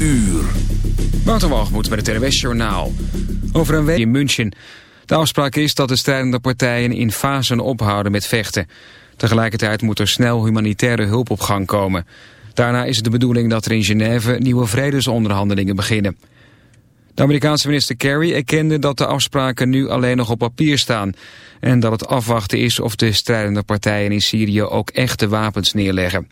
Uur. Waterwalgemoed met het NWS Journaal. Over een week in München. De afspraak is dat de strijdende partijen in fasen ophouden met vechten. Tegelijkertijd moet er snel humanitaire hulp op gang komen. Daarna is het de bedoeling dat er in Genève nieuwe vredesonderhandelingen beginnen. De Amerikaanse minister Kerry erkende dat de afspraken nu alleen nog op papier staan... en dat het afwachten is of de strijdende partijen in Syrië ook echte wapens neerleggen.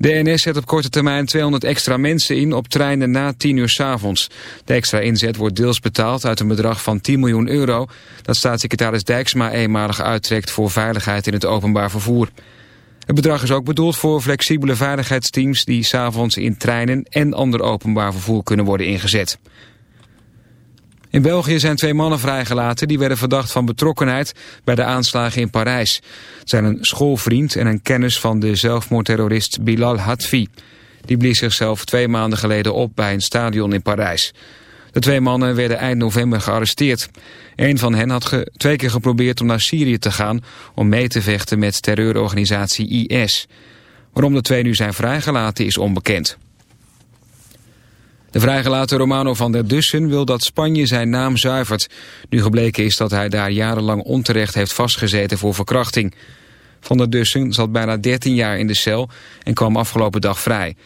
De NS zet op korte termijn 200 extra mensen in op treinen na 10 uur s avonds. De extra inzet wordt deels betaald uit een bedrag van 10 miljoen euro... dat staatssecretaris Dijksma eenmalig uittrekt voor veiligheid in het openbaar vervoer. Het bedrag is ook bedoeld voor flexibele veiligheidsteams... die s'avonds in treinen en ander openbaar vervoer kunnen worden ingezet. In België zijn twee mannen vrijgelaten die werden verdacht van betrokkenheid bij de aanslagen in Parijs. Het zijn een schoolvriend en een kennis van de zelfmoordterrorist Bilal Hatfi. Die blies zichzelf twee maanden geleden op bij een stadion in Parijs. De twee mannen werden eind november gearresteerd. Een van hen had twee keer geprobeerd om naar Syrië te gaan om mee te vechten met terreurorganisatie IS. Waarom de twee nu zijn vrijgelaten is onbekend. De vrijgelaten Romano van der Dussen wil dat Spanje zijn naam zuivert. Nu gebleken is dat hij daar jarenlang onterecht heeft vastgezeten voor verkrachting. Van der Dussen zat bijna 13 jaar in de cel en kwam afgelopen dag vrij.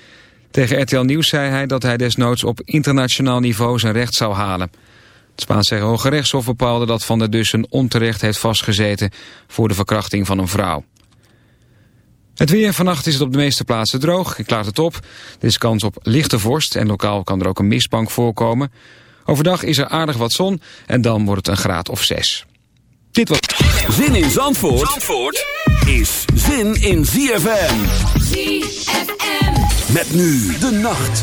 Tegen RTL Nieuws zei hij dat hij desnoods op internationaal niveau zijn recht zou halen. Het Spaanse Hoge Rechtshof bepaalde dat Van der Dussen onterecht heeft vastgezeten voor de verkrachting van een vrouw. Het weer. Vannacht is het op de meeste plaatsen droog. Ik laat het op. Er is kans op lichte vorst en lokaal kan er ook een mistbank voorkomen. Overdag is er aardig wat zon en dan wordt het een graad of zes. Dit was... Zin in Zandvoort, Zandvoort is zin in ZFM. ZFM. Met nu de nacht.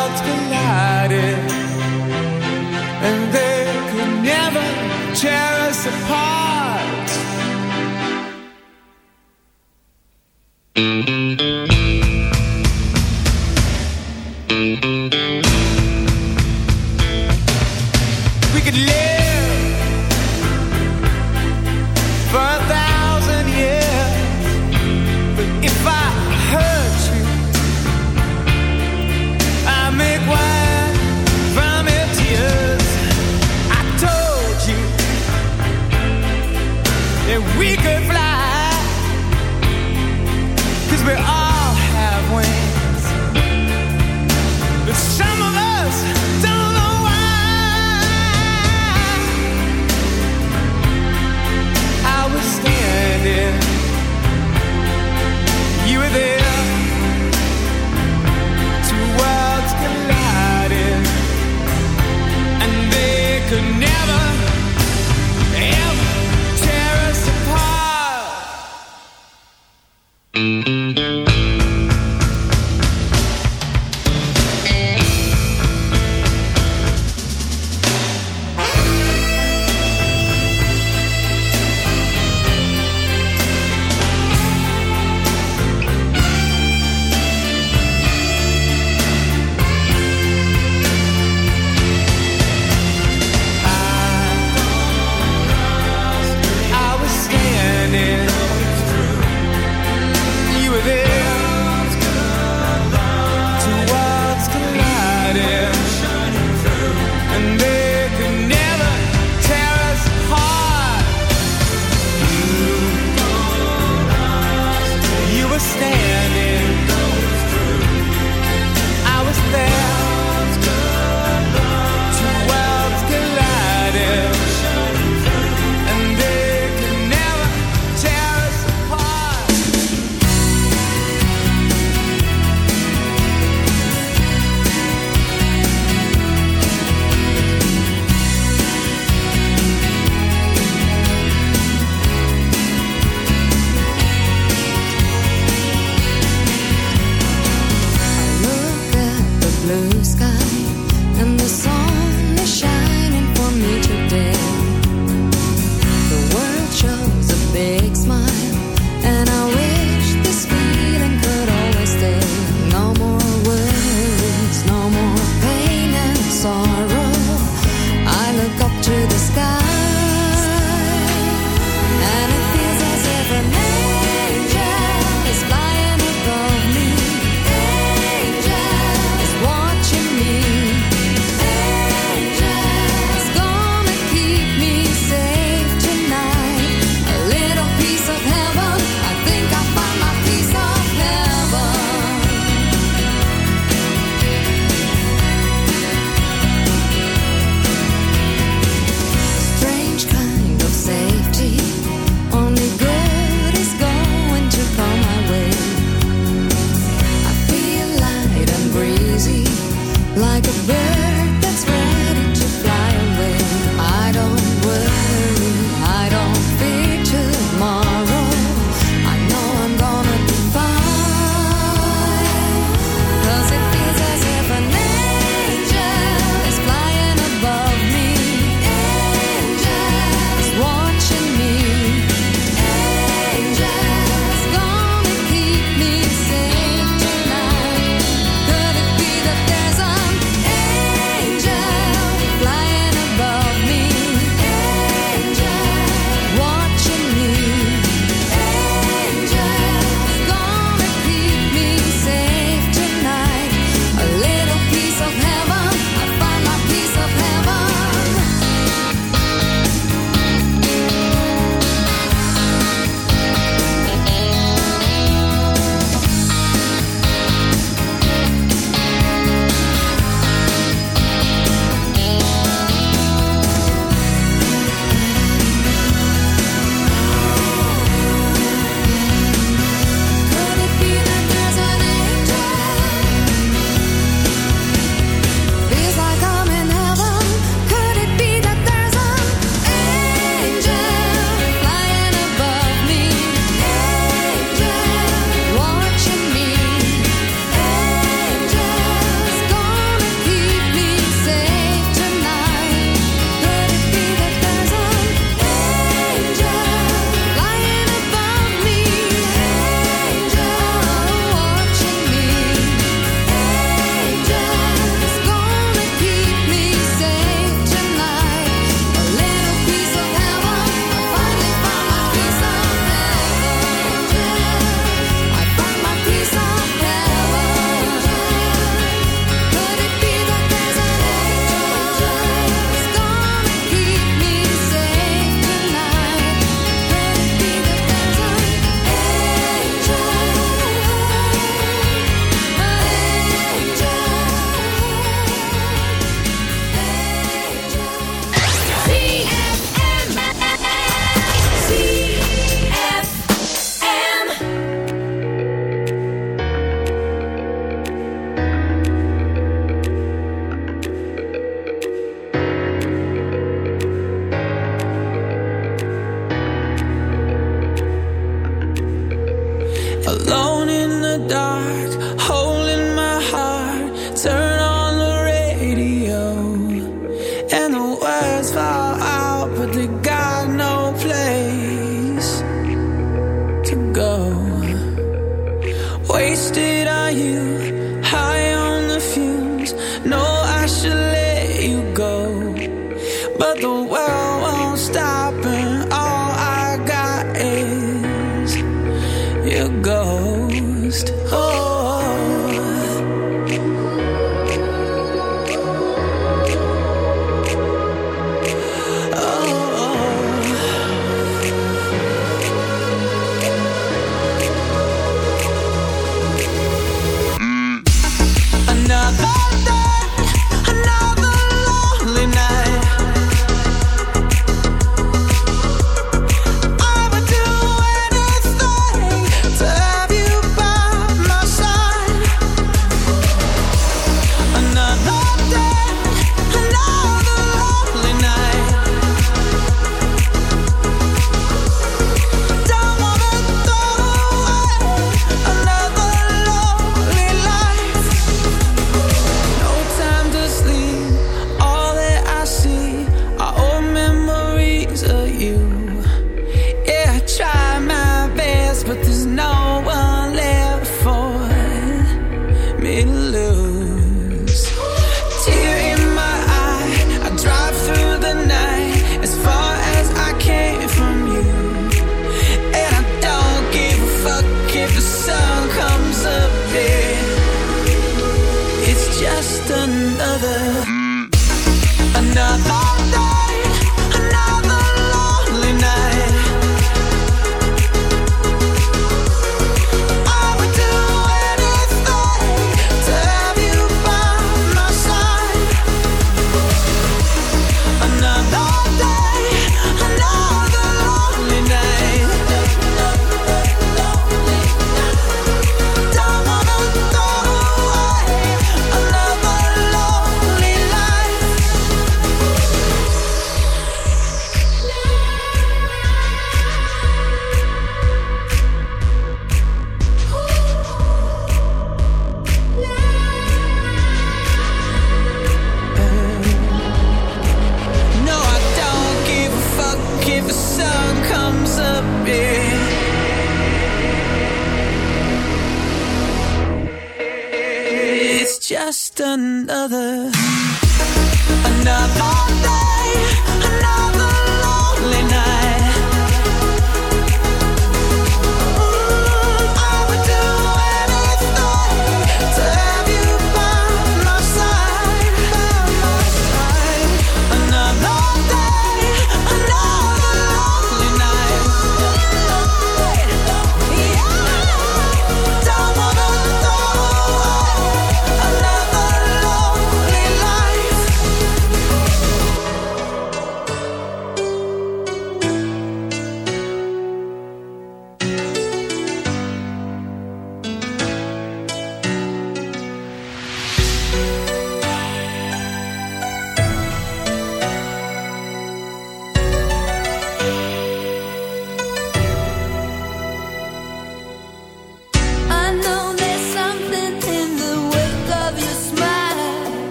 Him tear us apart.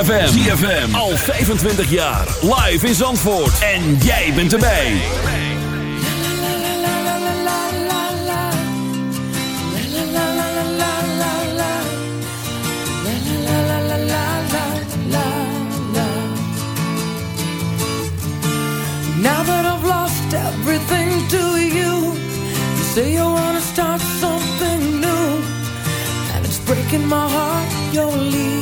ZFM. ZFM. Al 25 jaar. Live in Zandvoort. En jij bent erbij. Now that I've lost everything to you. You say you wanna start something new. And it's breaking my heart, you're leaving.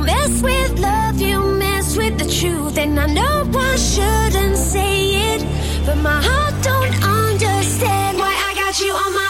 Don't mess with love, you mess with the truth. And I know I shouldn't say it, but my heart don't understand why I got you on my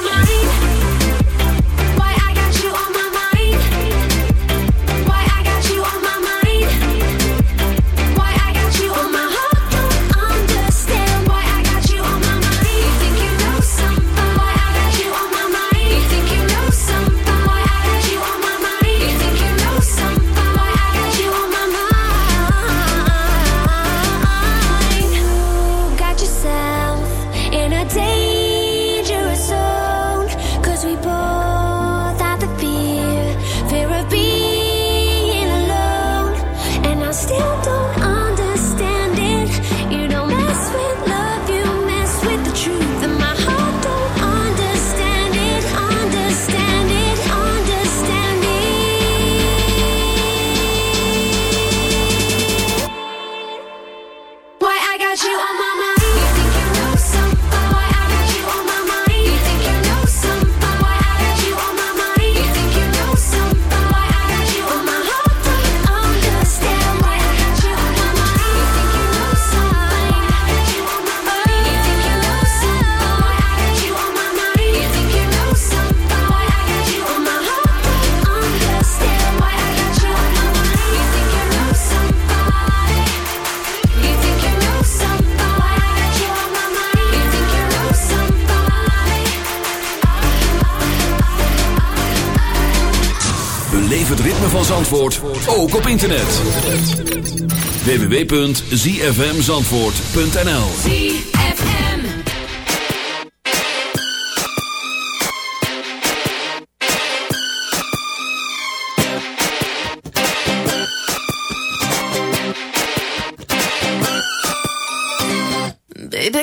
internet. www.zfmzandvoort.nl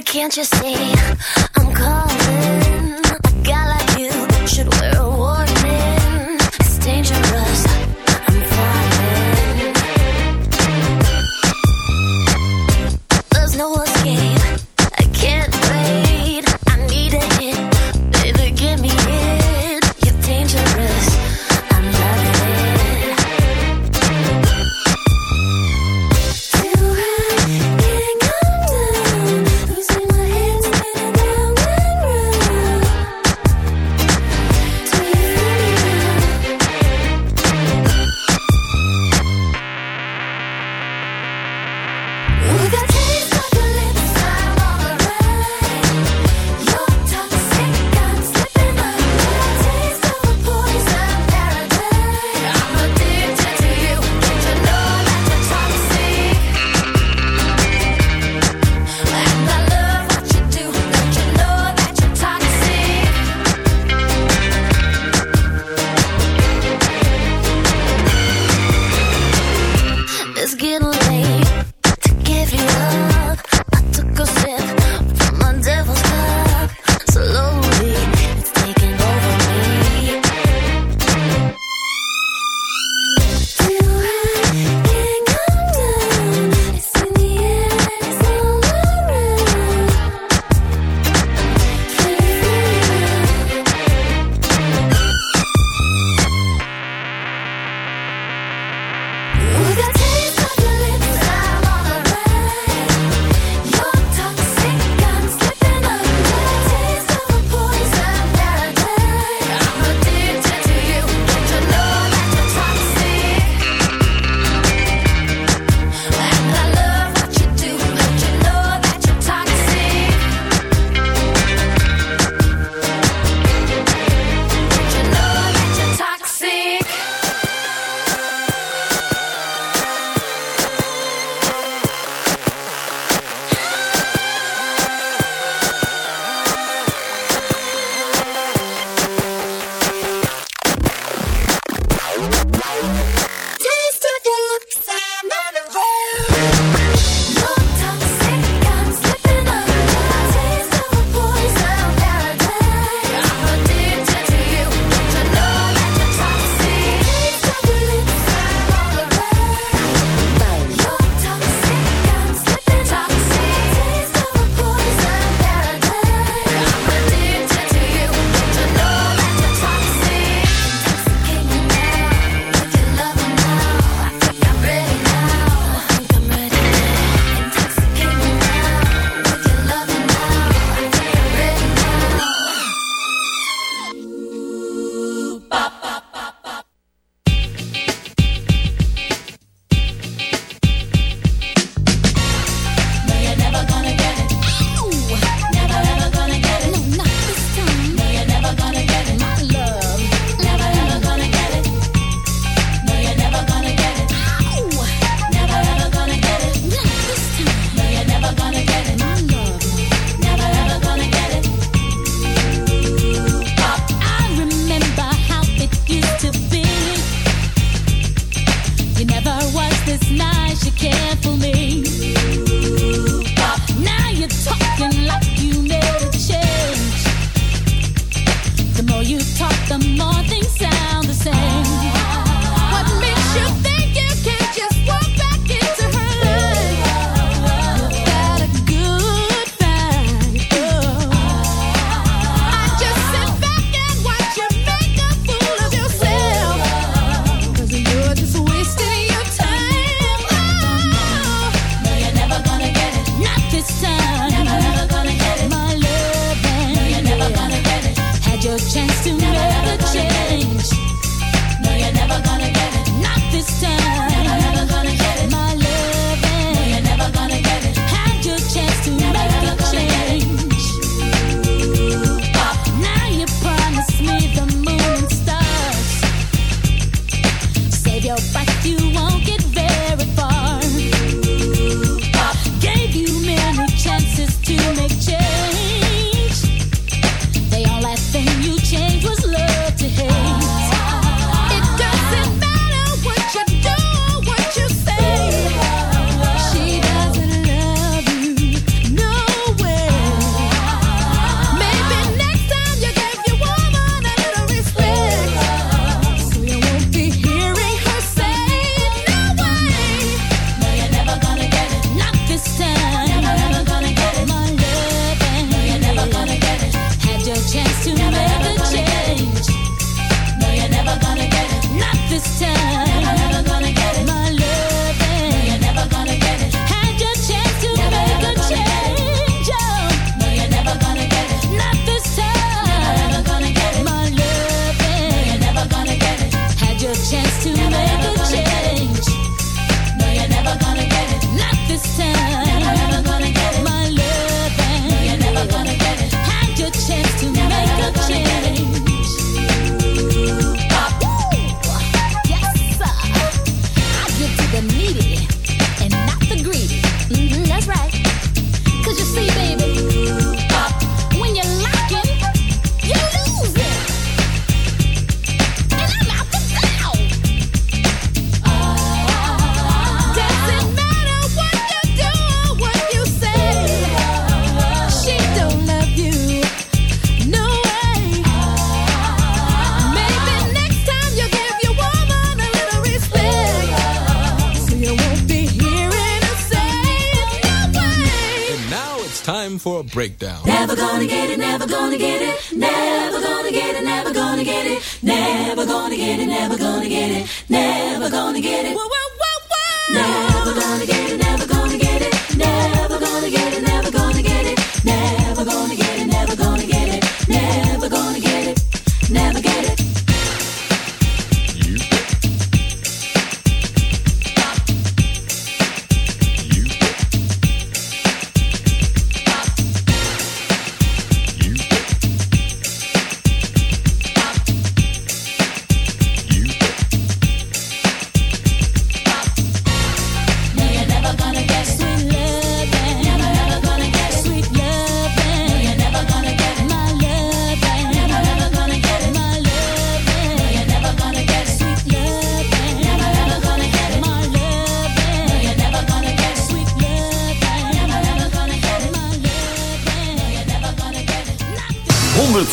can't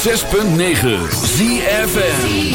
106.9 ZFM.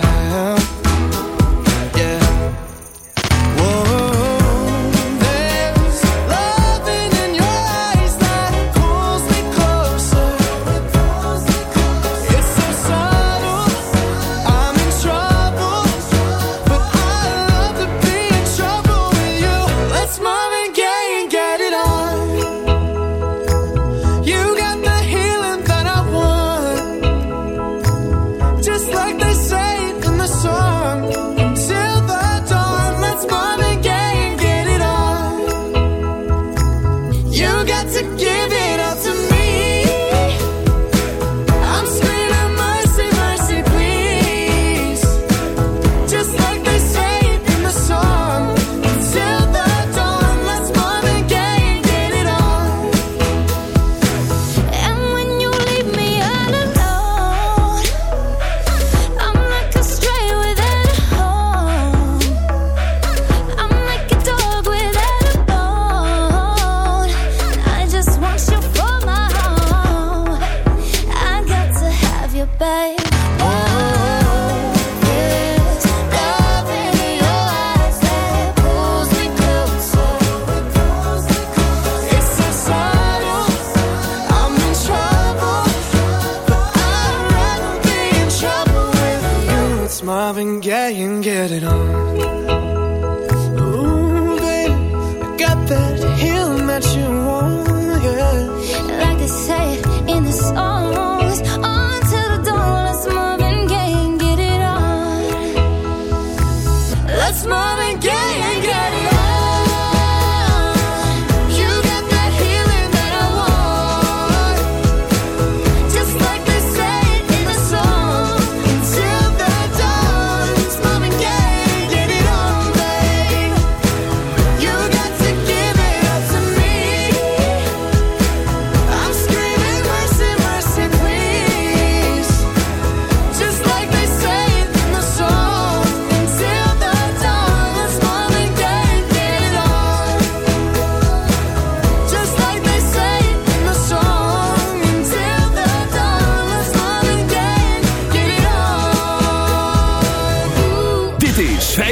Marvin Gaye and get it on. Ooh, baby, I got that heel that you want, yeah. Like they say in the song.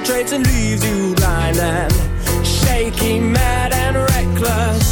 perpetrates and leaves you blind and shaky, mad and reckless.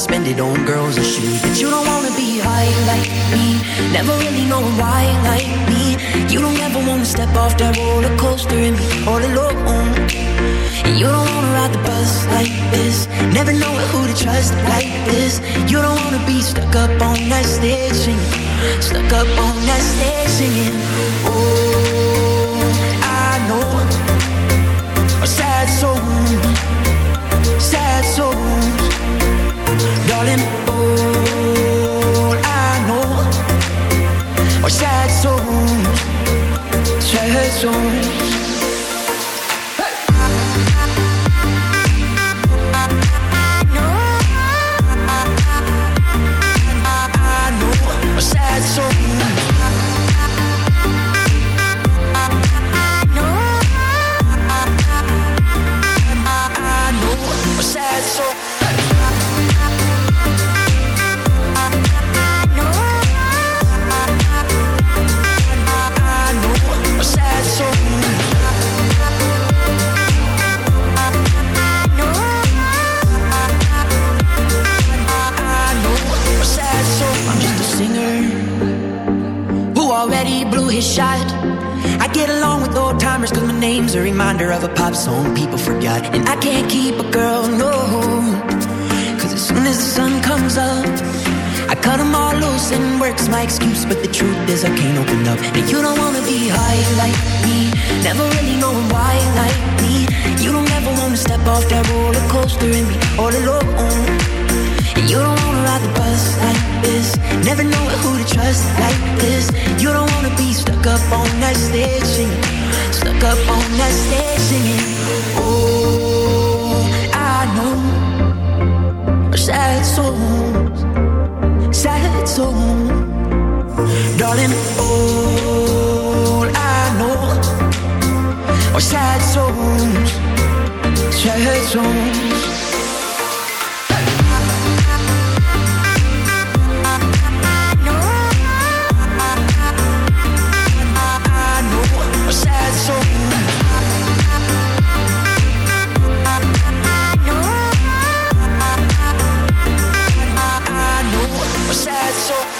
spend it on girls and shoes. But you don't wanna be high like me, never really knowing why like me. You don't ever wanna step off that roller coaster and be all alone. And you don't wanna ride the bus like this, never know who to trust like this. You don't wanna be stuck up on that stage singing, stuck up on that stage singing. eso.